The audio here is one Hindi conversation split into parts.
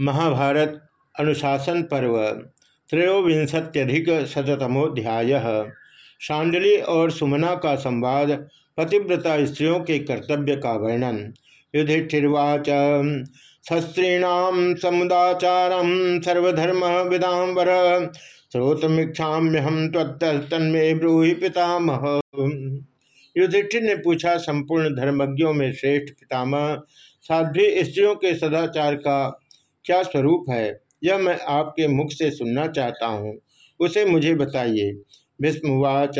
महाभारत अनुशासन पर्व, त्रयोविंशत्यधिक शतमोध्याय शांडली और सुमना का संवाद, पतिव्रता स्त्रियों के कर्तव्य का वर्णन। युधिष्ठिर्वाच शस्त्रीणाम समुदाचारम सर्वधर्म विदाम्बर। श्रोतमीक्षाम्यहम तन्मे ब्रूहि पितामह युधिष्ठिर ने पूछा, संपूर्ण धर्मज्ञों में श्रेष्ठ पितामह, साध्वी स्त्रियों के सदाचार का क्या स्वरूप है? यह मैं आपके मुख से सुनना चाहता हूँ। उसे मुझे बताइए। भीष्मवाच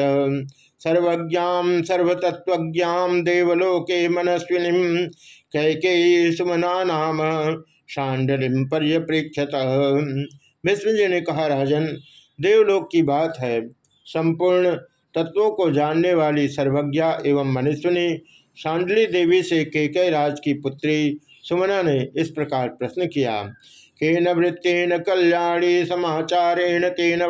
सर्वज्ञां सर्वतत्वज्ञां देवलोके मनस्विनी कैके सुमना नाम शांडलिम पर्यप्रेक्षत। भीष्म जी ने कहा, राजन, देवलोक की बात है। संपूर्ण तत्वों को जानने वाली सर्वज्ञा एवं मनुष्यनी शांडली देवी से केकय राज की पुत्री सुमना ने इस प्रकार प्रश्न किया, केन वृत्तेन कल्याणी समाचारेण केन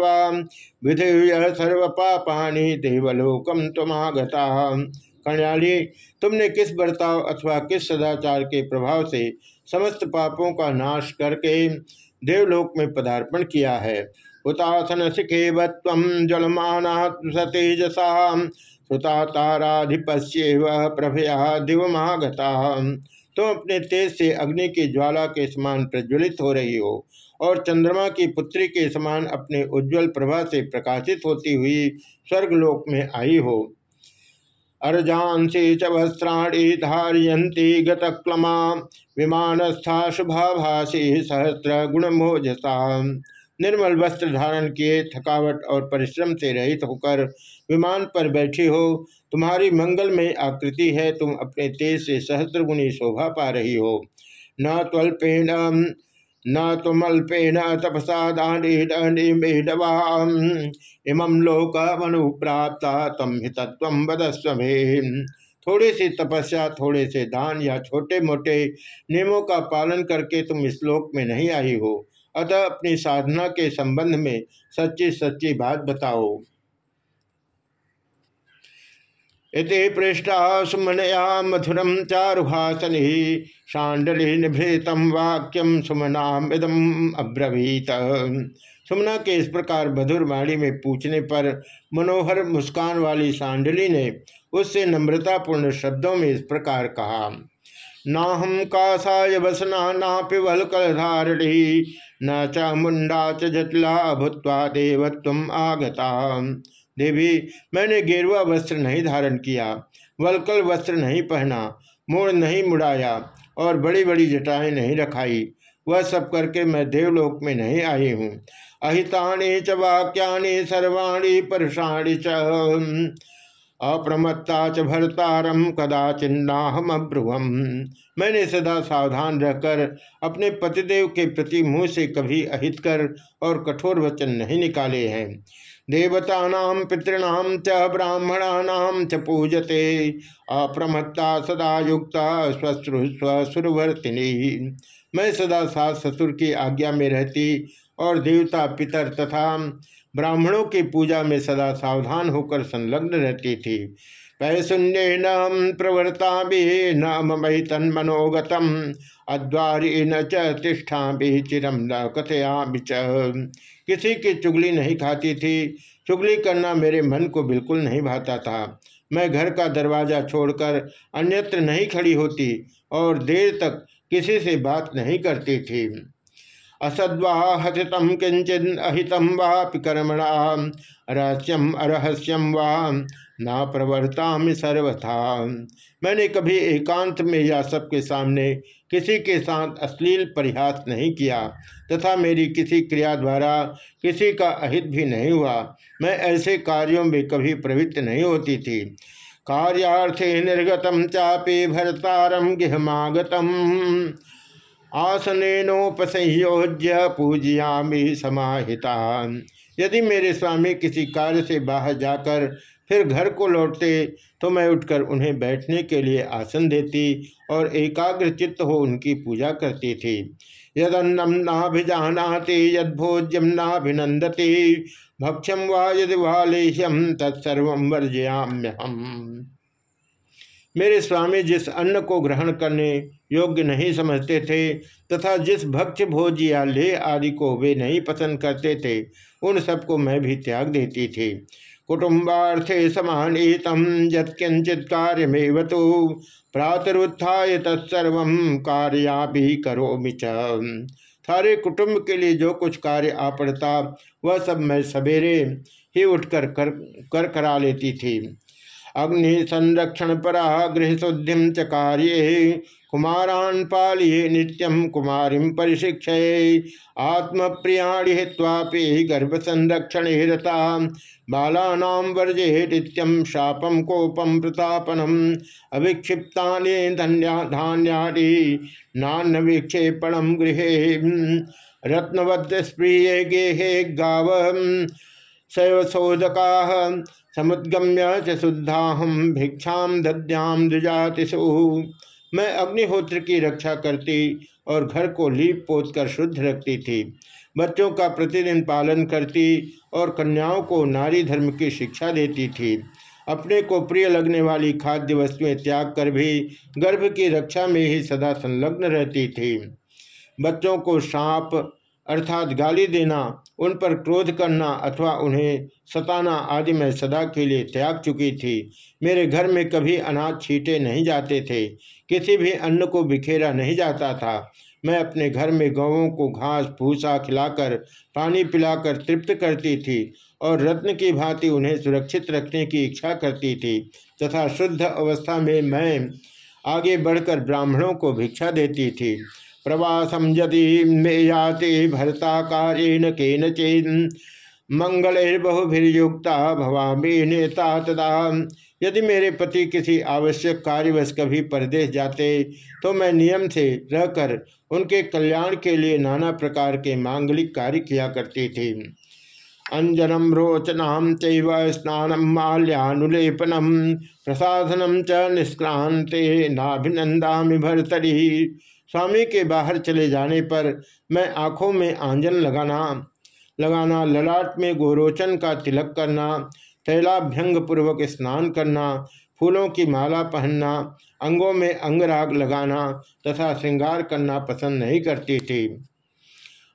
विधेय सर्व पापानी देवलोकम तमागता कल्याणी, तुमने किस बर्ताव अथवा किस सदाचार के प्रभाव से समस्त पापों का नाश करके देवलोक में पदार्पण किया है? उतासन शिखेवत्व जलमाना सतेजसा। सुता ताराधिपस्यव प्रभया दिवमागता। तुम अपने तेज से अग्नि की ज्वाला के समान प्रज्वलित हो रही हो, और चंद्रमा की पुत्री के समान अपने उज्जवल प्रभा से प्रकाशित होती हुई स्वर्गलोक में आई हो। अर्जांसी च वस्त्राणी धारियंती गतक्लमा विमानस्था शुभाभाषी सहस्र गुणमोजसा निर्मल वस्त्र धारण किए, थकावट और परिश्रम से रहित होकर विमान पर बैठी हो। तुम्हारी मंगल में आकृति है, तुम अपने तेज से सहस्रगुणी शोभा पा रही हो। न त्वल्पेन न तुमल्पेन तपसा दानीडवाम इमं लोक मनु प्राप्त तम हितत्व थोड़ी सी तपस्या, थोड़े से दान या छोटे मोटे नियमों का पालन करके तुम इस लोक में नहीं आई हो। अतः अपनी साधना के संबंध में सच्ची सच्ची बात बताओ। इति पृष्ठा सुमनया मधुरम ही शांडलि निभृतम वाक्यम सुमनाम इदम अब्रवीत। सुमना के इस प्रकार मधुर वाणी में पूछने पर मनोहर मुस्कान वाली सांडली ने उससे नम्रतापूर्ण शब्दों में इस प्रकार कहा ना हम कासाय वसना ना पिवल कलधारणी न च मुंडा च जटला भूत्वा देवत्व आगता। देवी, मैंने गेरुआ वस्त्र नहीं धारण किया, वलकल वस्त्र नहीं पहना मोड़ नहीं मुड़ाया और बड़ी बड़ी जटाएँ नहीं रखाई, वह सब करके मैं देवलोक में नहीं आई हूँ। अहिताणी च वाक्यानि सर्वाणी परुषाणी च। अप्रमत्ता च भरतारम कदाचिन्नाहम अब्रुवम मैंने सदा सावधान रहकर अपने पतिदेव के प्रति मुँह से कभी अहित कर और कठोर वचन नहीं निकाले हैं। देवता पितृणाम च ब्राह्मणा च पूजते। अप्रमत्ता सदा युक्ता, स्वश्रु, स्वसुरवर्तिनी। मैं सदा सास ससुर की आज्ञा में रहती और देवता पितर तथा ब्राह्मणों की पूजा में सदा सावधान होकर संलग्न रहती थी। पैशून्य न प्रवृत्ता भी न मई तन्मनोगतम, अद्वारी न चिष्ठा भी चिरम न कथया किसी की चुगली नहीं खाती थी। चुगली करना मेरे मन को बिल्कुल नहीं भाता था। मैं घर का दरवाज़ा छोड़कर अन्यत्र नहीं खड़ी होती और देर तक किसी से बात नहीं करती थी। असद्वा हथितम किंचन अहितम वापि कर्मणा, रहस्यम अरहस्यम वा न प्रवर्ता सर्वथा। मैंने कभी एकांत में या सबके सामने किसी के साथ अश्लील परिहास नहीं किया, तथा मेरी किसी क्रिया द्वारा किसी का अहित भी नहीं हुआ। मैं ऐसे कार्यों में कभी प्रवृत्त नहीं होती थी। कार्यार्थे निर्गतम चापे भरतारम गृहमागतम। आसनोपसंयोज्य पूजयामी समाहिता यदि मेरे स्वामी किसी कार्य से बाहर जाकर फिर घर को लौटते तो मैं उठकर उन्हें बैठने के लिए आसन देती और एकाग्र चित्त हो उनकी पूजा करती थी। यदन्नम नाभिजानाति यदोज्यम नाभिनंदती भक्ष्यम वा यदि वालेह्यम तत्सर्व वर्जयाम्य हम मेरे स्वामी जिस अन्न को ग्रहण करने योग्य नहीं समझते थे, तथा जिस भक्ष भोज या ले आदि को वे नहीं पसंद करते थे, उन सबको मैं भी त्याग देती थी। कुटुम्बार्थे समानीतम, यत्किंचित कार्यमेव तो। प्रातरुत्थाय तत्सर्व कार्या भी करो सारे कुटुंब के लिए जो कुछ कार्य आ पड़ता, वह सब मैं सवेरे ही उठकर कर कर करा लेती थी। अग्नि संरक्षण परा गृह शुद्धि च कार्य। कुमारान पालिये नित्यम कुमारी परिशिक्ष आत्म प्रियाणि हित्वापि गर्भ संरक्षण रता बाला वर्जे नित्यम शापम कोपम प्रतापनम अभिक्षिप्ता धान्यादि नान्न विक्षेपणम गृह। रत्नवद् स्प्रिय गेहे गाव शैवशोधका समुद्गम्य च शुद्धाहम भिक्षा दद्याम द्विजातिषु। मैं अग्निहोत्र की रक्षा करती और घर को लीप पोत कर शुद्ध रखती थी। बच्चों का प्रतिदिन पालन करती और कन्याओं को नारी धर्म की शिक्षा देती थी। अपने को प्रिय लगने वाली खाद्य वस्तुएँ त्याग कर भी गर्भ की रक्षा में ही सदा संलग्न रहती थी। बच्चों को सांप अर्थात गाली देना, उन पर क्रोध करना अथवा उन्हें सताना आदि में सदा के लिए त्याग चुकी थी। मेरे घर में कभी अनाज छीटे नहीं जाते थे, किसी भी अन्न को बिखेरा नहीं जाता था। मैं अपने घर में गौों को घास, भूसा खिलाकर, पानी पिलाकर तृप्त करती थी और रत्न की भांति उन्हें सुरक्षित रखने की इच्छा करती थी तथा शुद्ध अवस्था में मैं आगे बढ़कर ब्राह्मणों को भिक्षा देती थी। प्रवासम यदि मे याति भरता कार्येन केन चेन मंगलैर्बहुभिर्युक्ता भवामी नेता तदा। यदि मेरे पति किसी आवश्यक कार्यवश कभी परदेश जाते तो मैं नियम से रहकर उनके कल्याण के लिए नाना प्रकार के मांगलिक कार्य किया करती थी। अंजनम रोचनाम चैव स्नानम माल्यानुलेपनम। प्रसाधनम च निष्क्रांते नाभिनंदा भरतरी स्वामी के बाहर चले जाने पर मैं आँखों में आंजन लगाना लगाना, ललाट में गोरोचन का तिलक करना तैलाभ्यंग पूर्वक स्नान करना, फूलों की माला पहनना, अंगों में अंगराग लगाना तथा श्रृंगार करना पसंद नहीं करती थी।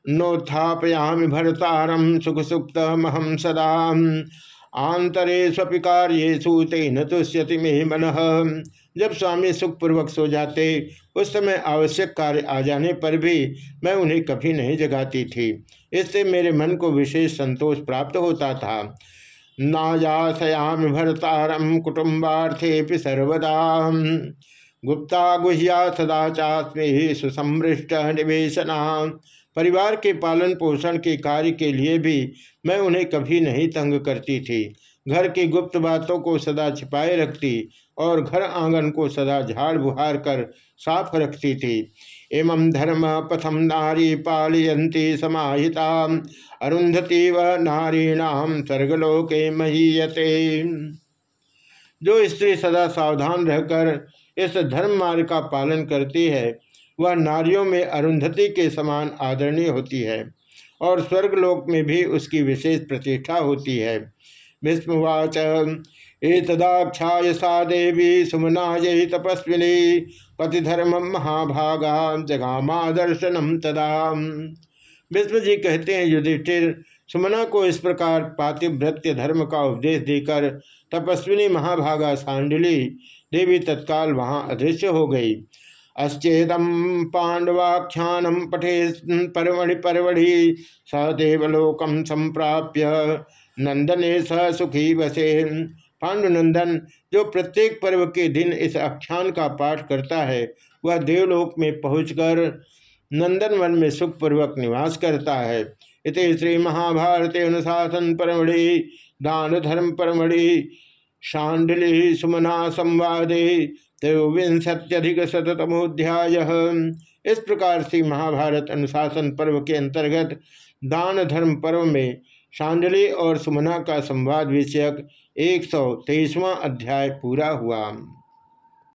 नोत्थापयाम भरतारम सुख सुप्त महम सदा। आंतरे स्वपि कार्येशु तेन तुष्यति मे मन। जब स्वामी सुखपूर्वक सो जाते, उस समय आवश्यक कार्य आ जाने पर भी मैं उन्हें कभी नहीं जगाती थी। इससे मेरे मन को विशेष संतोष प्राप्त होता था। नायासयाम भरतारम कुटुम्बार्थे सर्वदा गुप्ता गुहिया सदा चास्मे सुसमृष्ट निवेशना परिवार के पालन पोषण के कार्य के लिए भी मैं उन्हें कभी नहीं तंग करती थी। घर की गुप्त बातों को सदा छिपाए रखती और घर आँगन को सदा झाड़ बुहार कर साफ़ रखती थी। एवं धर्म पथम नारी पालयंती समाहिता अरुंधति व नारीणाम स्वर्गलोके महीयते। जो स्त्री सदा सावधान रहकर इस धर्म मार्ग का पालन करती है, वह नारियों में अरुंधति के समान आदरणीय होती है और स्वर्गलोक में भी उसकी विशेष प्रतिष्ठा होती है। विष्णुवाच एतदाख्याय सा देवी सुमनाय तपस्विनी, पतिधर्म महाभागा जगामा दर्शनम तदा। विष्णु जी कहते हैं, युधिष्ठिर, सुमना को इस प्रकार पातिव्रत्य धर्म का उपदेश देकर तपस्विनी महाभागा सांडली। देवी तत्काल वहाँ अदृश्य हो गई। अश्चेदम पांडवाख्यानम पठे परवणि परवणि स देवलोकम संप्राप्य नंदने स सुखी बसे। पांडुनंदन जो प्रत्येक पर्व के दिन इस आख्यान का पाठ करता है, वह देवलोक में पहुंचकर नंदन वन में सुखपूर्वक निवास करता है। इत श्री महाभारत अनुशासन परमढ़ि दान धर्म परमढ़ि, शांडलि सुमना संवादे, त्रयोविंशत्यधिक शतमोध्याय इस प्रकार से महाभारत अनुशासन पर्व के अंतर्गत दान धर्म पर्व में शांडली और सुमना का संवाद विषयक एक सौ अध्याय पूरा हुआ।